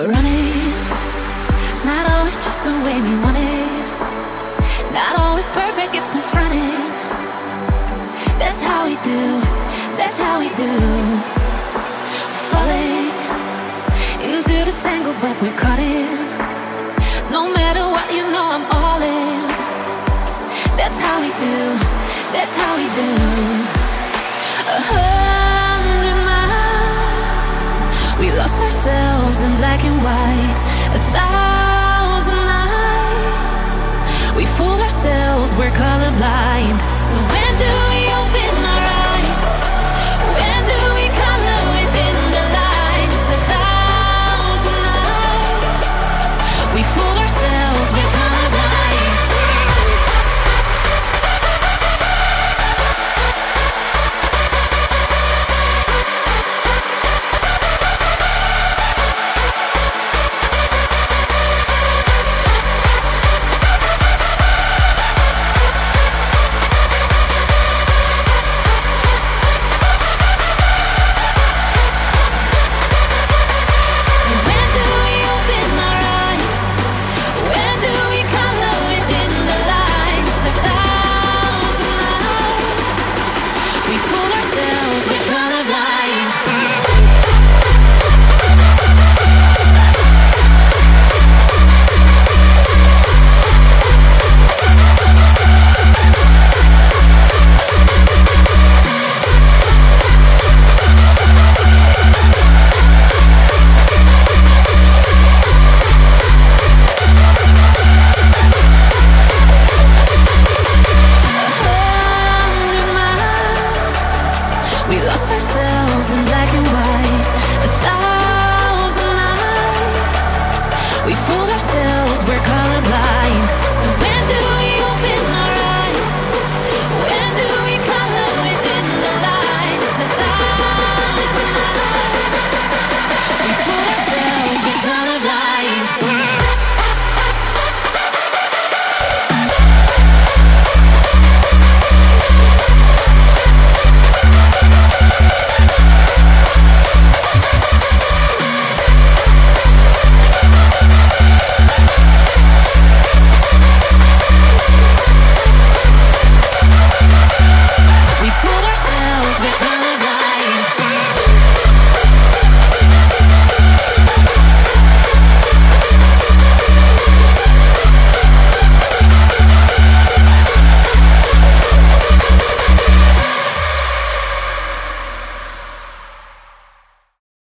Running, it's not always just the way we want it. Not always perfect, it's confronting. That's how we do, that's how we do. Falling into the tangle that we're caught in. No matter what, you know I'm all in. That's how we do, that's how we do. A lost ourselves in black and white. A thousand nights, we fooled ourselves, we're colorblind. So